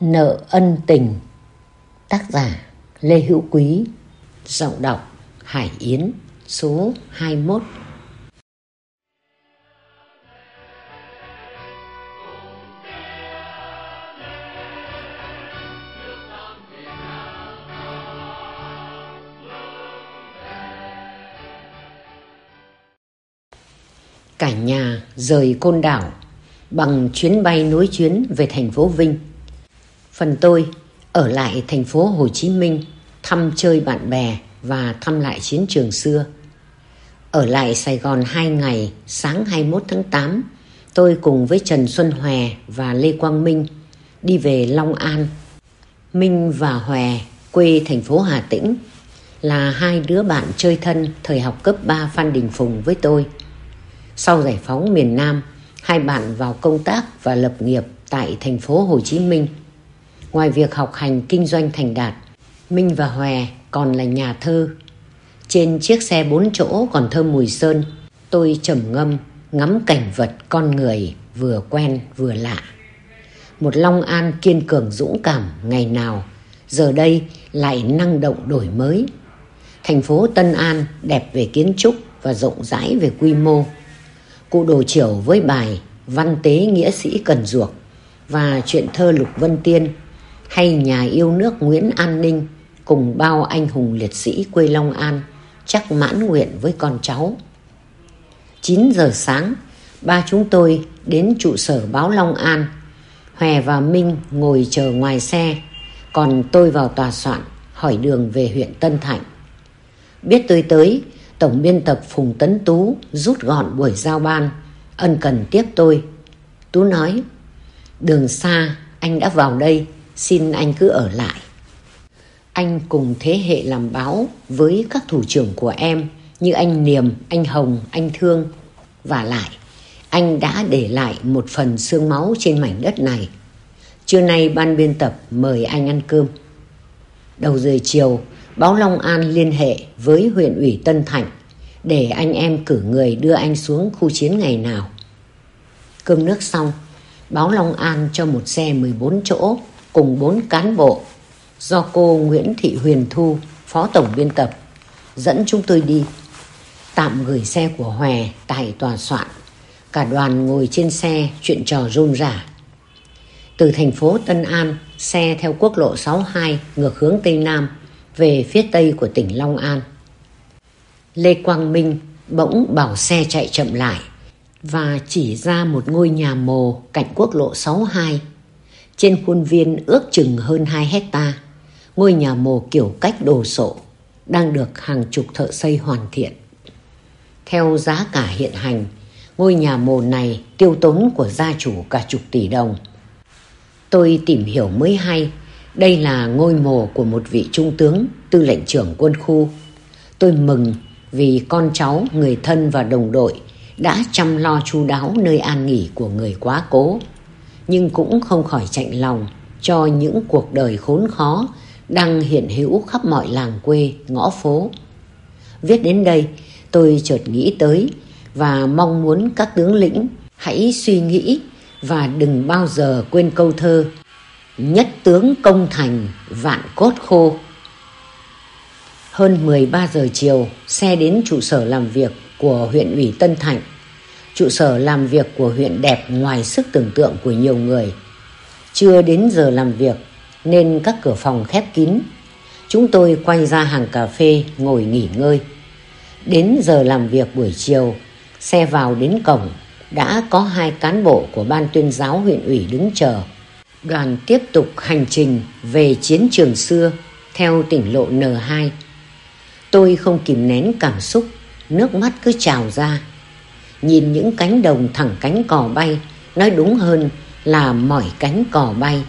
Nợ ân tình. Tác giả Lê Hữu Quý. Giọng đọc Hải Yến, Số 21 Cả nhà rời Côn Đảo bằng chuyến bay nối chuyến về thành phố Vinh. Phần tôi ở lại thành phố Hồ Chí Minh thăm chơi bạn bè và thăm lại chiến trường xưa. Ở lại Sài Gòn 2 ngày, sáng 21 tháng 8, tôi cùng với Trần Xuân Hòe và Lê Quang Minh đi về Long An. Minh và Hòe, quê thành phố Hà Tĩnh, là hai đứa bạn chơi thân thời học cấp 3 Phan Đình Phùng với tôi. Sau giải phóng miền Nam, hai bạn vào công tác và lập nghiệp tại thành phố Hồ Chí Minh. Ngoài việc học hành kinh doanh thành đạt, Minh và Hòe còn là nhà thơ. Trên chiếc xe bốn chỗ còn thơm mùi sơn, tôi trầm ngâm, ngắm cảnh vật con người vừa quen vừa lạ. Một Long An kiên cường dũng cảm ngày nào, giờ đây lại năng động đổi mới. Thành phố Tân An đẹp về kiến trúc và rộng rãi về quy mô cụ đồ chiều với bài văn tế nghĩa sĩ cần ruộc và chuyện thơ lục vân tiên hay nhà yêu nước nguyễn an ninh cùng bao anh hùng liệt sĩ quê long an chắc mãn nguyện với con cháu. 9 giờ sáng ba chúng tôi đến trụ sở báo long an. Hòe và minh ngồi chờ ngoài xe còn tôi vào tòa soạn hỏi đường về huyện tân thạnh. Biết tôi tới Tổng biên tập Phùng Tấn Tú rút gọn buổi giao ban, ân cần tiếp tôi. Tú nói, đường xa, anh đã vào đây, xin anh cứ ở lại. Anh cùng thế hệ làm báo với các thủ trưởng của em như anh Niềm, anh Hồng, anh Thương. Và lại, anh đã để lại một phần xương máu trên mảnh đất này. Trưa nay ban biên tập mời anh ăn cơm. Đầu giờ chiều, báo Long An liên hệ với huyện ủy Tân Thạnh để anh em cử người đưa anh xuống khu chiến ngày nào. Cơm nước xong, báo Long An cho một xe 14 chỗ cùng bốn cán bộ do cô Nguyễn Thị Huyền Thu, phó tổng biên tập, dẫn chúng tôi đi. Tạm gửi xe của Hòe tại tòa soạn. Cả đoàn ngồi trên xe chuyện trò rôm rả. Từ thành phố Tân An, xe theo quốc lộ 62 ngược hướng Tây Nam về phía tây của tỉnh Long An. Lê Quang Minh bỗng bảo xe chạy chậm lại và chỉ ra một ngôi nhà mồ cạnh quốc lộ 62. Trên khuôn viên ước chừng hơn 2 hecta ngôi nhà mồ kiểu cách đồ sộ đang được hàng chục thợ xây hoàn thiện. Theo giá cả hiện hành, ngôi nhà mồ này tiêu tốn của gia chủ cả chục tỷ đồng. Tôi tìm hiểu mới hay, đây là ngôi mồ của một vị trung tướng, tư lệnh trưởng quân khu. Tôi mừng vì con cháu, người thân và đồng đội đã chăm lo chu đáo nơi an nghỉ của người quá cố, nhưng cũng không khỏi chạnh lòng cho những cuộc đời khốn khó đang hiện hữu khắp mọi làng quê, ngõ phố. Viết đến đây, tôi chợt nghĩ tới và mong muốn các tướng lĩnh hãy suy nghĩ và đừng bao giờ quên câu thơ Nhất tướng công thành, vạn cốt khô. Hơn 13 giờ chiều, xe đến trụ sở làm việc của huyện ủy Tân Thạnh. Trụ sở làm việc của huyện đẹp ngoài sức tưởng tượng của nhiều người. Chưa đến giờ làm việc nên các cửa phòng khép kín. Chúng tôi quay ra hàng cà phê ngồi nghỉ ngơi. Đến giờ làm việc buổi chiều, xe vào đến cổng đã có hai cán bộ của ban tuyên giáo huyện ủy đứng chờ. Đoàn tiếp tục hành trình về chiến trường xưa theo tỉnh lộ N2 Tôi không kìm nén cảm xúc, nước mắt cứ trào ra. Nhìn những cánh đồng thẳng cánh cò bay, nói đúng hơn là mỏi cánh cò bay.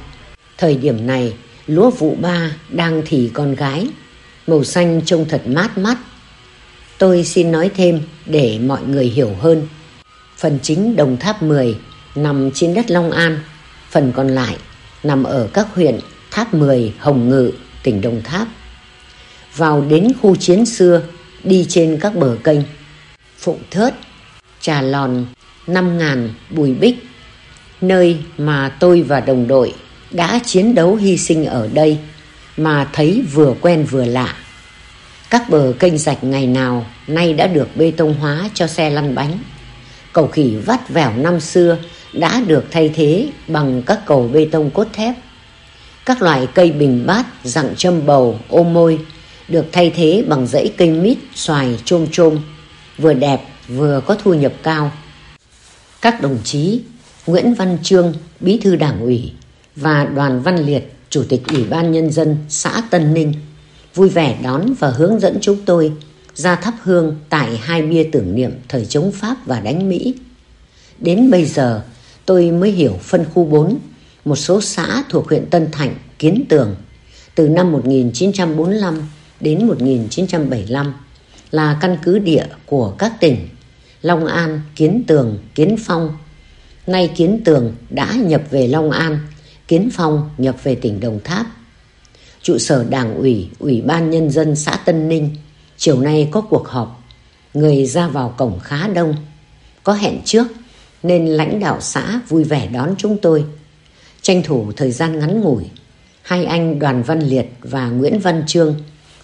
Thời điểm này, lúa vụ ba đang thì con gái, màu xanh trông thật mát mắt. Tôi xin nói thêm để mọi người hiểu hơn. Phần chính Đồng Tháp 10 nằm trên đất Long An, phần còn lại nằm ở các huyện Tháp 10, Hồng Ngự, tỉnh Đồng Tháp vào đến khu chiến xưa đi trên các bờ kênh phụng thớt trà lòn năm ngàn bùi bích nơi mà tôi và đồng đội đã chiến đấu hy sinh ở đây mà thấy vừa quen vừa lạ. Các bờ kênh rạch ngày nào nay đã được bê tông hóa cho xe lăn bánh. Cầu khỉ vắt vẻo năm xưa đã được thay thế bằng các cầu bê tông cốt thép. Các loại cây bình bát, dạng châm bầu, ô môi được thay thế bằng dãy cây mít, xoài, chôm chôm, vừa đẹp vừa có thu nhập cao. Các đồng chí Nguyễn Văn Trương, Bí thư Đảng ủy và Đoàn Văn Liệt, Chủ tịch Ủy ban Nhân dân xã Tân Ninh vui vẻ đón và hướng dẫn chúng tôi ra thắp hương tại hai bia tưởng niệm thời chống Pháp và đánh Mỹ. Đến bây giờ tôi mới hiểu phân khu 4, một số xã thuộc huyện Tân Thạnh, Kiến Tường, từ năm 1945 đến 1975 là căn cứ địa của các tỉnh Long An, Kiến Tường, Kiến Phong. Nay Kiến Tường đã nhập về Long An, Kiến Phong nhập về tỉnh Đồng Tháp. Trụ sở Đảng ủy, Ủy ban Nhân dân xã Tân Ninh chiều nay có cuộc họp. Người ra vào cổng khá đông. Có hẹn trước nên lãnh đạo xã vui vẻ đón chúng tôi. Tranh thủ thời gian ngắn ngủi, hai anh Đoàn Văn Liệt và Nguyễn Văn Trương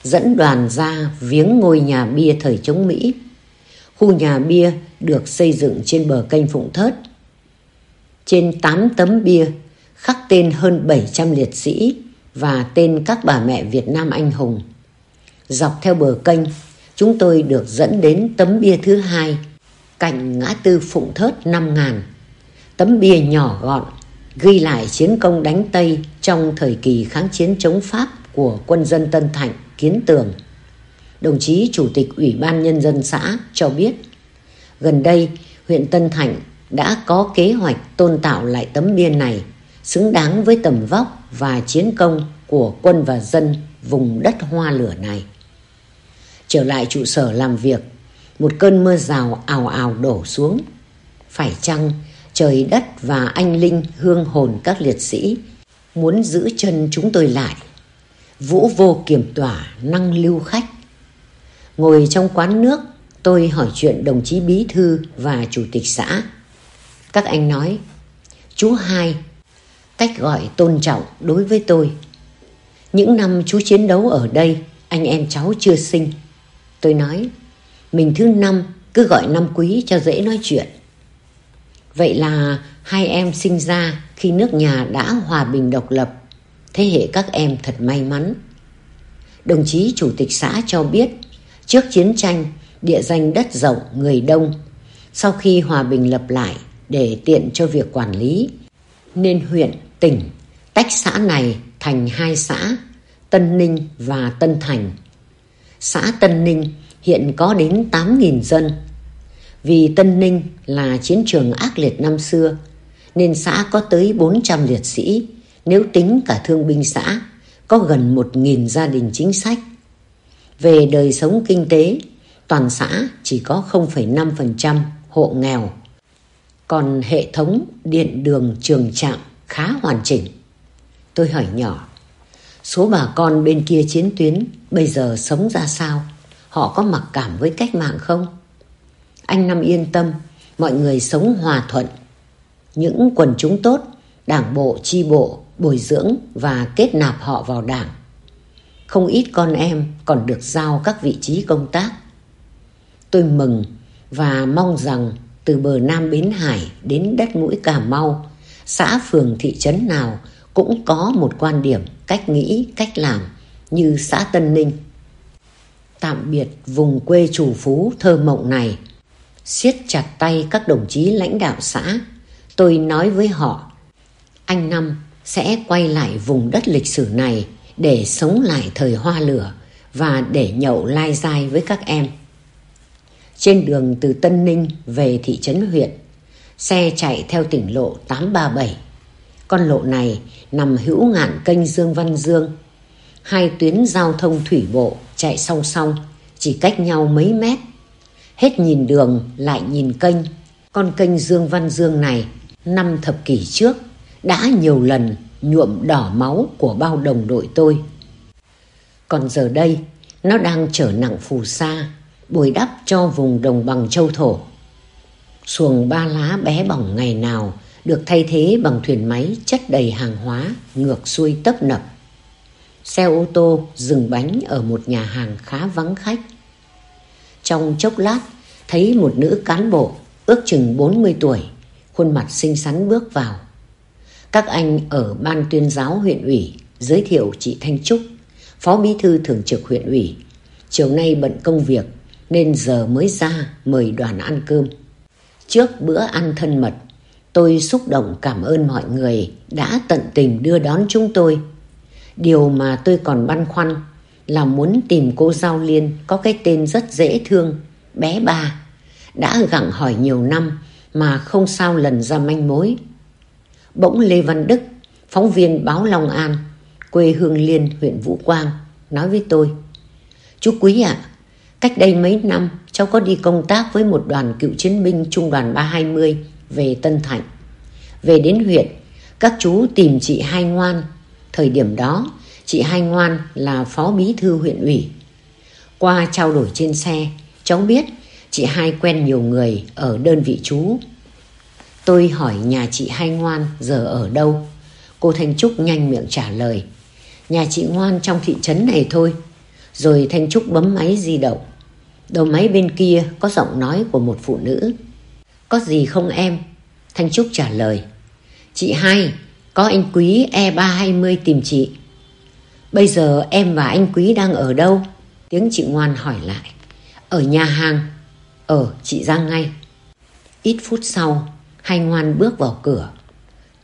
dẫn đoàn ra viếng ngôi nhà bia thời chống Mỹ. Khu nhà bia được xây dựng trên bờ kênh Phụng Thớt. Trên 8 tấm bia khắc tên hơn 700 liệt sĩ và tên các bà mẹ Việt Nam anh hùng. Dọc theo bờ kênh, chúng tôi được dẫn đến tấm bia thứ hai cạnh ngã tư Phụng Thớt năm ngàn. Tấm bia nhỏ gọn ghi lại chiến công đánh Tây trong thời kỳ kháng chiến chống Pháp của quân dân Tân Thạnh, Kiến Tường. Đồng chí Chủ tịch Ủy ban Nhân dân xã cho biết, gần đây huyện Tân Thạnh đã có kế hoạch tôn tạo lại tấm bia này xứng đáng với tầm vóc và chiến công của quân và dân vùng đất hoa lửa này. Trở lại trụ sở làm việc, một cơn mưa rào ào ào đổ xuống. Phải chăng trời đất và anh linh hương hồn các liệt sĩ muốn giữ chân chúng tôi lại vũ vô kiểm tỏa năng lưu khách ngồi trong quán nước tôi hỏi chuyện đồng chí bí thư và chủ tịch xã các anh nói chú hai cách gọi tôn trọng đối với tôi những năm chú chiến đấu ở đây anh em cháu chưa sinh tôi nói mình thứ năm cứ gọi năm quý cho dễ nói chuyện Vậy là hai em sinh ra khi nước nhà đã hòa bình độc lập. Thế hệ các em thật may mắn. Đồng chí Chủ tịch xã cho biết, trước chiến tranh, địa danh đất rộng, người đông. Sau khi hòa bình lập lại để tiện cho việc quản lý, nên huyện, tỉnh tách xã này thành hai xã, Tân Ninh và Tân Thành. Xã Tân Ninh hiện có đến 8.000 dân, vì Tân Ninh là chiến trường ác liệt năm xưa, nên xã có tới 400 liệt sĩ, nếu tính cả thương binh xã, có gần 1.000 gia đình chính sách. Về đời sống kinh tế, toàn xã chỉ có 0,5% hộ nghèo. Còn hệ thống điện đường trường trạm khá hoàn chỉnh. Tôi hỏi nhỏ, số bà con bên kia chiến tuyến bây giờ sống ra sao? Họ có mặc cảm với cách mạng không? Anh Năm yên tâm, mọi người sống hòa thuận. Những quần chúng tốt, đảng bộ, chi bộ, bồi dưỡng và kết nạp họ vào đảng. Không ít con em còn được giao các vị trí công tác. Tôi mừng và mong rằng từ bờ Nam Bến Hải đến đất mũi Cà Mau, xã phường thị trấn nào cũng có một quan điểm, cách nghĩ, cách làm như xã Tân Ninh. Tạm biệt vùng quê chủ phú thơ mộng này siết chặt tay các đồng chí lãnh đạo xã. Tôi nói với họ, anh Năm sẽ quay lại vùng đất lịch sử này để sống lại thời hoa lửa và để nhậu lai dai với các em. Trên đường từ Tân Ninh về thị trấn huyện, xe chạy theo tỉnh lộ 837. Con lộ này nằm hữu ngạn kênh Dương Văn Dương. Hai tuyến giao thông thủy bộ chạy song song, chỉ cách nhau mấy mét Hết nhìn đường lại nhìn kênh. Con kênh Dương Văn Dương này năm thập kỷ trước đã nhiều lần nhuộm đỏ máu của bao đồng đội tôi. Còn giờ đây nó đang trở nặng phù sa bồi đắp cho vùng đồng bằng châu thổ. Xuồng ba lá bé bỏng ngày nào được thay thế bằng thuyền máy chất đầy hàng hóa ngược xuôi tấp nập. Xe ô tô dừng bánh ở một nhà hàng khá vắng khách. Trong chốc lát, thấy một nữ cán bộ ước chừng 40 tuổi, khuôn mặt xinh xắn bước vào. Các anh ở ban tuyên giáo huyện ủy giới thiệu chị Thanh Trúc, phó bí thư thường trực huyện ủy. Chiều nay bận công việc nên giờ mới ra mời đoàn ăn cơm. Trước bữa ăn thân mật, tôi xúc động cảm ơn mọi người đã tận tình đưa đón chúng tôi. Điều mà tôi còn băn khoăn là muốn tìm cô Giao Liên có cái tên rất dễ thương, bé ba. Đã gặng hỏi nhiều năm mà không sao lần ra manh mối. Bỗng Lê Văn Đức, phóng viên báo Long An, quê hương Liên, huyện Vũ Quang, nói với tôi. Chú Quý ạ, cách đây mấy năm cháu có đi công tác với một đoàn cựu chiến binh trung đoàn 320 về Tân Thạnh. Về đến huyện, các chú tìm chị Hai Ngoan. Thời điểm đó, chị Hai Ngoan là phó bí thư huyện ủy. Qua trao đổi trên xe, cháu biết chị Hai quen nhiều người ở đơn vị chú. Tôi hỏi nhà chị Hai Ngoan giờ ở đâu. Cô Thanh Trúc nhanh miệng trả lời. Nhà chị Ngoan trong thị trấn này thôi. Rồi Thanh Trúc bấm máy di động. Đầu máy bên kia có giọng nói của một phụ nữ. Có gì không em? Thanh Trúc trả lời. Chị hai, có anh Quý E320 tìm chị. Bây giờ em và anh Quý đang ở đâu? Tiếng chị Ngoan hỏi lại. Ở nhà hàng. Ờ, chị ra ngay. Ít phút sau, hai Ngoan bước vào cửa.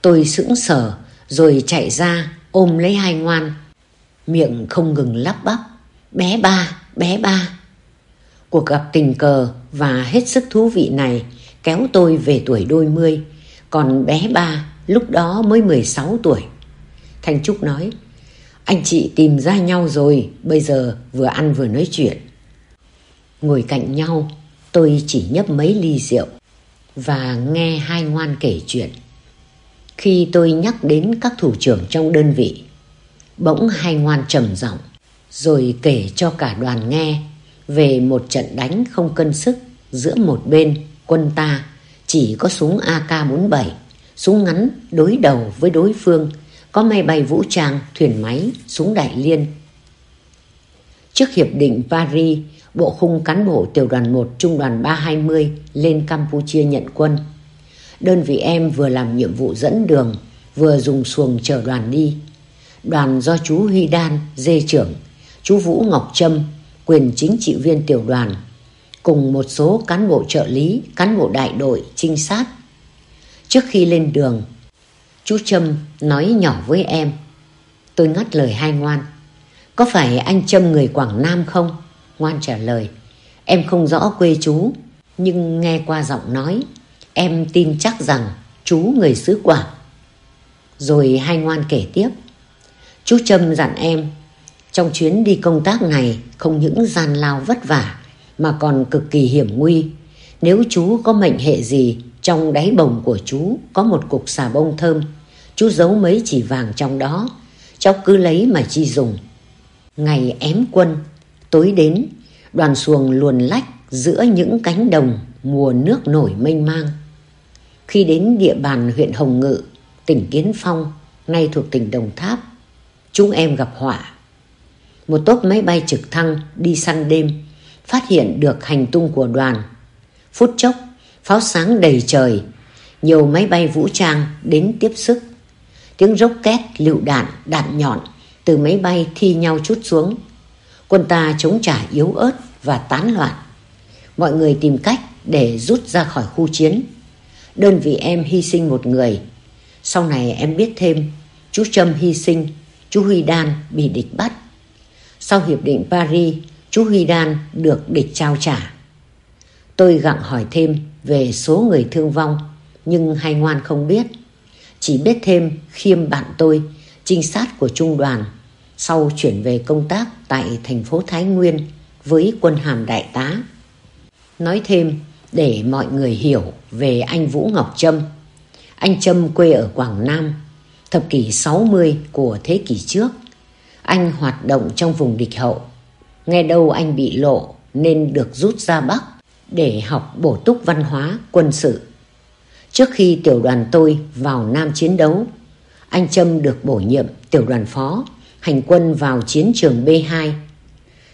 Tôi sững sờ rồi chạy ra ôm lấy hai Ngoan. Miệng không ngừng lắp bắp. Bé ba, bé ba. Cuộc gặp tình cờ và hết sức thú vị này kéo tôi về tuổi đôi mươi. Còn bé ba lúc đó mới 16 tuổi. Thanh Trúc nói, anh chị tìm ra nhau rồi, bây giờ vừa ăn vừa nói chuyện. Ngồi cạnh nhau, tôi chỉ nhấp mấy ly rượu và nghe hai ngoan kể chuyện. Khi tôi nhắc đến các thủ trưởng trong đơn vị, bỗng hai ngoan trầm giọng rồi kể cho cả đoàn nghe về một trận đánh không cân sức giữa một bên quân ta chỉ có súng AK-47, súng ngắn đối đầu với đối phương, có máy bay vũ trang, thuyền máy, súng đại liên. Trước Hiệp định Paris, Bộ khung cán bộ tiểu đoàn 1 Trung đoàn 320 lên Campuchia nhận quân. Đơn vị em vừa làm nhiệm vụ dẫn đường, vừa dùng xuồng chở đoàn đi. Đoàn do chú Huy Đan, dê trưởng, chú Vũ Ngọc Trâm, quyền chính trị viên tiểu đoàn, cùng một số cán bộ trợ lý, cán bộ đại đội, trinh sát. Trước khi lên đường, chú Trâm nói nhỏ với em. Tôi ngắt lời hai ngoan. Có phải anh Trâm người Quảng Nam không? Ngoan trả lời. Em không rõ quê chú, nhưng nghe qua giọng nói, em tin chắc rằng chú người xứ Quảng. Rồi hai ngoan kể tiếp. Chú Trâm dặn em trong chuyến đi công tác này không những gian lao vất vả mà còn cực kỳ hiểm nguy. Nếu chú có mệnh hệ gì, trong đáy bồng của chú có một cục xà bông thơm, chú giấu mấy chỉ vàng trong đó, cháu cứ lấy mà chi dùng. Ngày ém quân, tối đến, đoàn xuồng luồn lách giữa những cánh đồng mùa nước nổi mênh mang. Khi đến địa bàn huyện Hồng Ngự, tỉnh Kiến Phong, nay thuộc tỉnh Đồng Tháp, chúng em gặp họa một tốp máy bay trực thăng đi săn đêm, phát hiện được hành tung của đoàn. Phút chốc, pháo sáng đầy trời, nhiều máy bay vũ trang đến tiếp sức. Tiếng rốc két, lựu đạn, đạn nhọn từ máy bay thi nhau chút xuống. Quân ta chống trả yếu ớt và tán loạn. Mọi người tìm cách để rút ra khỏi khu chiến. Đơn vị em hy sinh một người. Sau này em biết thêm, chú Trâm hy sinh, chú Huy Đan bị địch bắt. Sau Hiệp định Paris, chú Huy Đan được địch trao trả. Tôi gặng hỏi thêm về số người thương vong, nhưng hay ngoan không biết. Chỉ biết thêm khiêm bạn tôi, trinh sát của trung đoàn, sau chuyển về công tác tại thành phố Thái Nguyên với quân hàm đại tá. Nói thêm để mọi người hiểu về anh Vũ Ngọc Trâm. Anh Trâm quê ở Quảng Nam, thập kỷ 60 của thế kỷ trước anh hoạt động trong vùng địch hậu. Nghe đâu anh bị lộ nên được rút ra Bắc để học bổ túc văn hóa quân sự. Trước khi tiểu đoàn tôi vào Nam chiến đấu, anh Trâm được bổ nhiệm tiểu đoàn phó, hành quân vào chiến trường B2.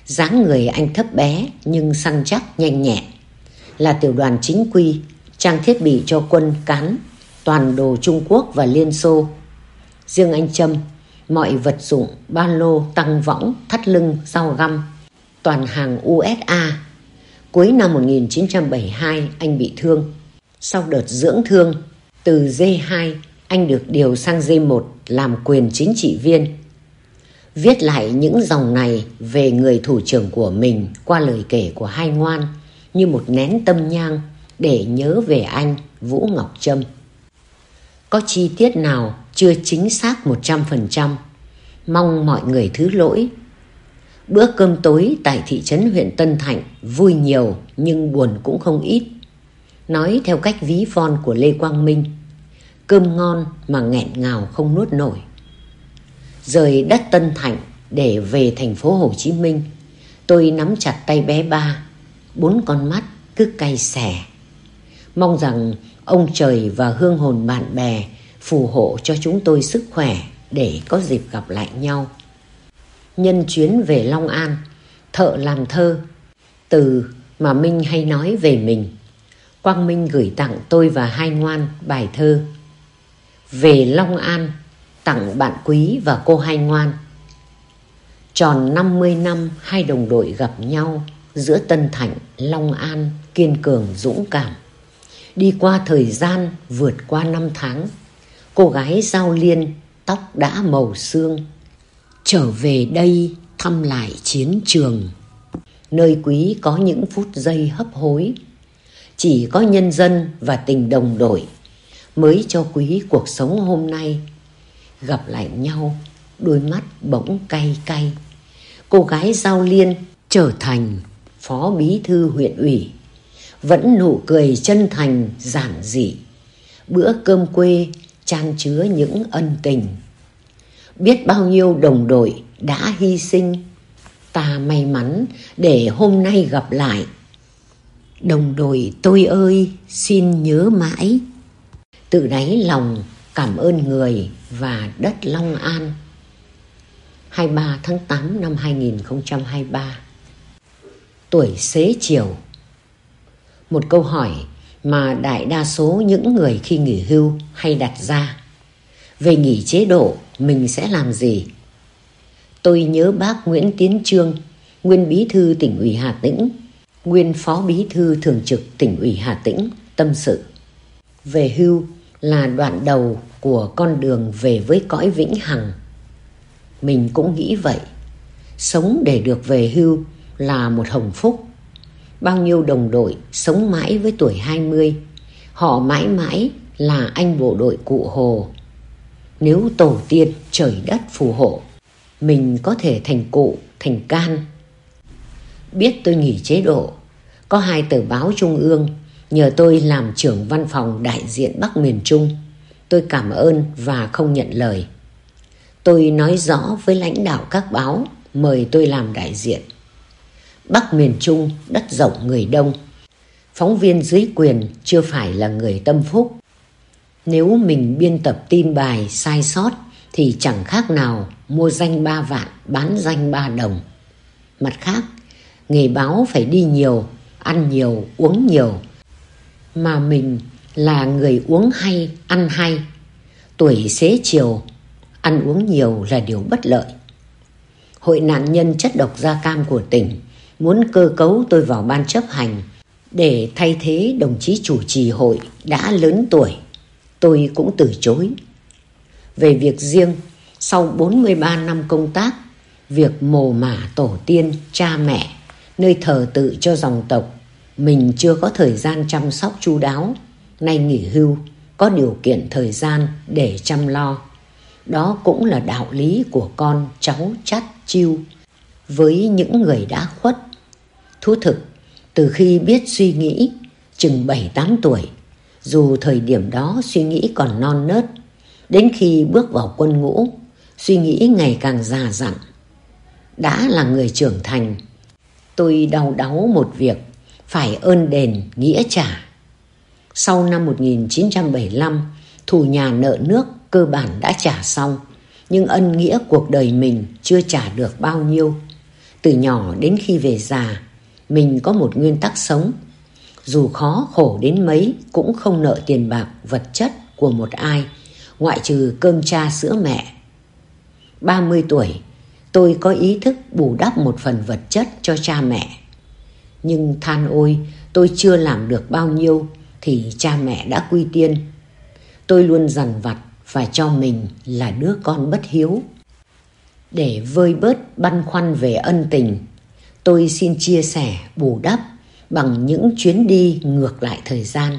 dáng người anh thấp bé nhưng săn chắc nhanh nhẹn. Là tiểu đoàn chính quy, trang thiết bị cho quân cán, toàn đồ Trung Quốc và Liên Xô. Riêng anh Trâm, mọi vật dụng, ba lô, tăng võng, thắt lưng, dao găm, toàn hàng USA. Cuối năm 1972 anh bị thương. Sau đợt dưỡng thương, từ D2 anh được điều sang D1 làm quyền chính trị viên. Viết lại những dòng này về người thủ trưởng của mình qua lời kể của hai ngoan như một nén tâm nhang để nhớ về anh Vũ Ngọc Trâm. Có chi tiết nào chưa chính xác 100%, mong mọi người thứ lỗi. Bữa cơm tối tại thị trấn huyện Tân Thạnh vui nhiều nhưng buồn cũng không ít. Nói theo cách ví von của Lê Quang Minh, cơm ngon mà nghẹn ngào không nuốt nổi. Rời đất Tân Thạnh để về thành phố Hồ Chí Minh, tôi nắm chặt tay bé ba, bốn con mắt cứ cay xẻ. Mong rằng ông trời và hương hồn bạn bè phù hộ cho chúng tôi sức khỏe để có dịp gặp lại nhau. Nhân chuyến về Long An, thợ làm thơ, từ mà Minh hay nói về mình. Quang Minh gửi tặng tôi và hai ngoan bài thơ Về Long An tặng bạn quý và cô hai ngoan. Tròn 50 năm hai đồng đội gặp nhau giữa Tân Thạnh, Long An, kiên cường, dũng cảm. Đi qua thời gian, vượt qua năm tháng, cô gái Giao Liên tóc đã màu xương. Trở về đây thăm lại chiến trường, nơi quý có những phút giây hấp hối. Chỉ có nhân dân và tình đồng đội mới cho quý cuộc sống hôm nay. Gặp lại nhau, đôi mắt bỗng cay cay. Cô gái Giao Liên trở thành phó bí thư huyện ủy vẫn nụ cười chân thành giản dị. Bữa cơm quê trang chứa những ân tình. Biết bao nhiêu đồng đội đã hy sinh ta may mắn để hôm nay gặp lại. Đồng đội tôi ơi xin nhớ mãi. Từ đáy lòng cảm ơn người và đất Long An 23 tháng 8 năm 2023 Tuổi xế chiều một câu hỏi mà đại đa số những người khi nghỉ hưu hay đặt ra. Về nghỉ chế độ, mình sẽ làm gì? Tôi nhớ bác Nguyễn Tiến Trương, nguyên bí thư tỉnh ủy Hà Tĩnh, nguyên phó bí thư thường trực tỉnh ủy Hà Tĩnh, tâm sự. Về hưu là đoạn đầu của con đường về với cõi vĩnh hằng. Mình cũng nghĩ vậy. Sống để được về hưu là một hồng phúc bao nhiêu đồng đội sống mãi với tuổi 20. Họ mãi mãi là anh bộ đội cụ Hồ. Nếu tổ tiên trời đất phù hộ, mình có thể thành cụ, thành can. Biết tôi nghỉ chế độ, có hai tờ báo trung ương nhờ tôi làm trưởng văn phòng đại diện Bắc miền Trung. Tôi cảm ơn và không nhận lời. Tôi nói rõ với lãnh đạo các báo mời tôi làm đại diện. Bắc miền Trung, đất rộng người đông. Phóng viên dưới quyền chưa phải là người tâm phúc. Nếu mình biên tập tin bài sai sót thì chẳng khác nào mua danh ba vạn, bán danh ba đồng. Mặt khác, nghề báo phải đi nhiều, ăn nhiều, uống nhiều. Mà mình là người uống hay, ăn hay. Tuổi xế chiều, ăn uống nhiều là điều bất lợi. Hội nạn nhân chất độc da cam của tỉnh muốn cơ cấu tôi vào ban chấp hành để thay thế đồng chí chủ trì hội đã lớn tuổi. Tôi cũng từ chối. Về việc riêng, sau 43 năm công tác, việc mồ mả tổ tiên, cha mẹ, nơi thờ tự cho dòng tộc, mình chưa có thời gian chăm sóc chu đáo, nay nghỉ hưu, có điều kiện thời gian để chăm lo. Đó cũng là đạo lý của con cháu chắt chiêu với những người đã khuất Thú thực, từ khi biết suy nghĩ, chừng 7-8 tuổi, dù thời điểm đó suy nghĩ còn non nớt, đến khi bước vào quân ngũ, suy nghĩ ngày càng già dặn. Đã là người trưởng thành, tôi đau đáu một việc, phải ơn đền nghĩa trả. Sau năm 1975, thù nhà nợ nước cơ bản đã trả xong, nhưng ân nghĩa cuộc đời mình chưa trả được bao nhiêu. Từ nhỏ đến khi về già, mình có một nguyên tắc sống. Dù khó khổ đến mấy cũng không nợ tiền bạc vật chất của một ai, ngoại trừ cơm cha sữa mẹ. 30 tuổi, tôi có ý thức bù đắp một phần vật chất cho cha mẹ. Nhưng than ôi, tôi chưa làm được bao nhiêu thì cha mẹ đã quy tiên. Tôi luôn dằn vặt và cho mình là đứa con bất hiếu. Để vơi bớt băn khoăn về ân tình, tôi xin chia sẻ bù đắp bằng những chuyến đi ngược lại thời gian.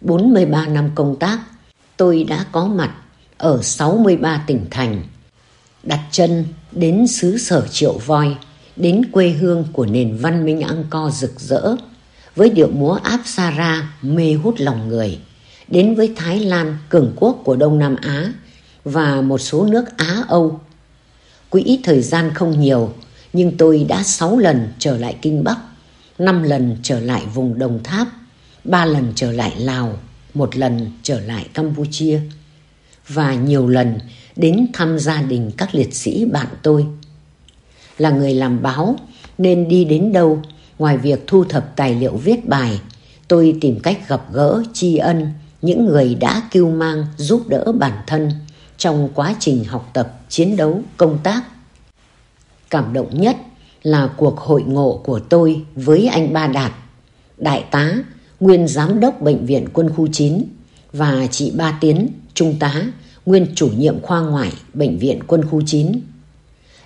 43 năm công tác, tôi đã có mặt ở 63 tỉnh thành, đặt chân đến xứ sở triệu voi, đến quê hương của nền văn minh Angkor rực rỡ, với điệu múa Apsara mê hút lòng người, đến với Thái Lan, cường quốc của Đông Nam Á và một số nước Á Âu. Quỹ thời gian không nhiều, nhưng tôi đã 6 lần trở lại Kinh Bắc, 5 lần trở lại vùng Đồng Tháp, 3 lần trở lại Lào, một lần trở lại Campuchia và nhiều lần đến thăm gia đình các liệt sĩ bạn tôi. Là người làm báo nên đi đến đâu ngoài việc thu thập tài liệu viết bài, tôi tìm cách gặp gỡ tri ân những người đã kêu mang giúp đỡ bản thân trong quá trình học tập, chiến đấu, công tác. Cảm động nhất là cuộc hội ngộ của tôi với anh Ba Đạt, đại tá, nguyên giám đốc bệnh viện quân khu 9 và chị Ba Tiến, trung tá, nguyên chủ nhiệm khoa ngoại bệnh viện quân khu 9.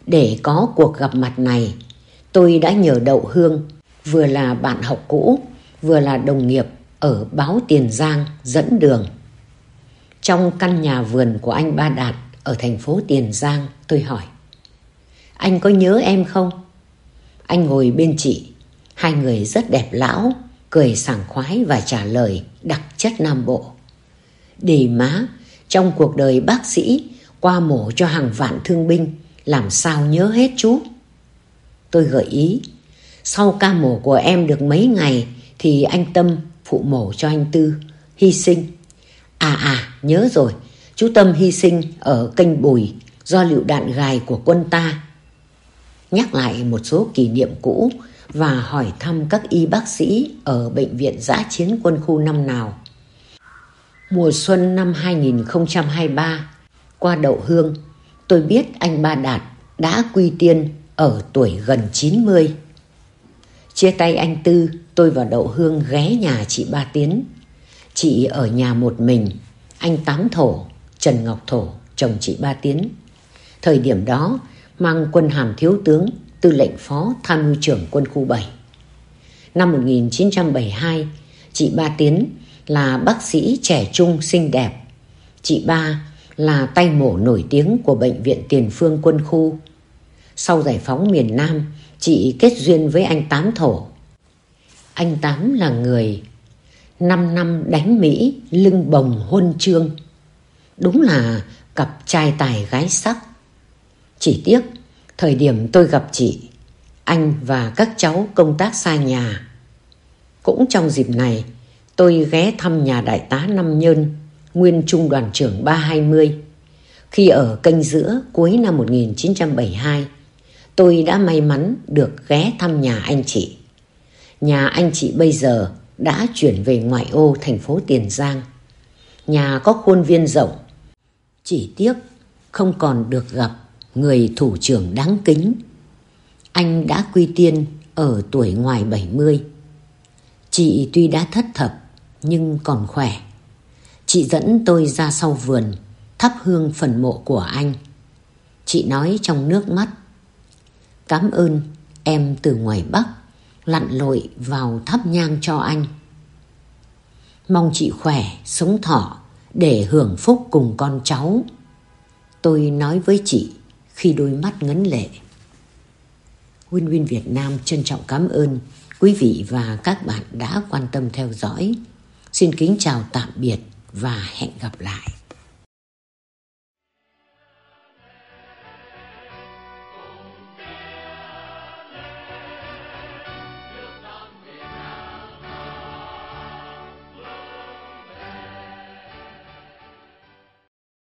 Để có cuộc gặp mặt này, tôi đã nhờ Đậu Hương, vừa là bạn học cũ, vừa là đồng nghiệp ở báo Tiền Giang dẫn đường. Trong căn nhà vườn của anh Ba Đạt ở thành phố Tiền Giang, tôi hỏi. Anh có nhớ em không? Anh ngồi bên chị, hai người rất đẹp lão, cười sảng khoái và trả lời đặc chất Nam Bộ. Đề má, trong cuộc đời bác sĩ qua mổ cho hàng vạn thương binh, làm sao nhớ hết chú? Tôi gợi ý, sau ca mổ của em được mấy ngày thì anh Tâm phụ mổ cho anh Tư, hy sinh. À à, nhớ rồi, chú Tâm hy sinh ở kênh Bùi do lựu đạn gài của quân ta. Nhắc lại một số kỷ niệm cũ và hỏi thăm các y bác sĩ ở Bệnh viện Giã Chiến Quân khu năm nào. Mùa xuân năm 2023, qua đậu hương, tôi biết anh Ba Đạt đã quy tiên ở tuổi gần 90. Chia tay anh Tư, tôi và Đậu Hương ghé nhà chị Ba Tiến. Chị ở nhà một mình, anh Tám Thổ, Trần Ngọc Thổ, chồng chị Ba Tiến. Thời điểm đó, mang quân hàm thiếu tướng, tư lệnh phó tham mưu trưởng quân khu 7. Năm 1972, chị Ba Tiến là bác sĩ trẻ trung xinh đẹp. Chị Ba là tay mổ nổi tiếng của Bệnh viện Tiền Phương quân khu. Sau giải phóng miền Nam, chị kết duyên với anh Tám Thổ. Anh Tám là người năm năm đánh Mỹ lưng bồng huân chương. Đúng là cặp trai tài gái sắc. Chỉ tiếc, thời điểm tôi gặp chị, anh và các cháu công tác xa nhà. Cũng trong dịp này, tôi ghé thăm nhà đại tá Năm Nhơn, nguyên trung đoàn trưởng 320. Khi ở kênh giữa cuối năm 1972, tôi đã may mắn được ghé thăm nhà anh chị. Nhà anh chị bây giờ đã chuyển về ngoại ô thành phố Tiền Giang. Nhà có khuôn viên rộng. Chỉ tiếc không còn được gặp người thủ trưởng đáng kính. Anh đã quy tiên ở tuổi ngoài 70. Chị tuy đã thất thập nhưng còn khỏe. Chị dẫn tôi ra sau vườn thắp hương phần mộ của anh. Chị nói trong nước mắt Cảm ơn em từ ngoài Bắc lặn lội vào thắp nhang cho anh. Mong chị khỏe, sống thọ để hưởng phúc cùng con cháu. Tôi nói với chị khi đôi mắt ngấn lệ. Win Win Việt Nam trân trọng cảm ơn quý vị và các bạn đã quan tâm theo dõi. Xin kính chào tạm biệt và hẹn gặp lại.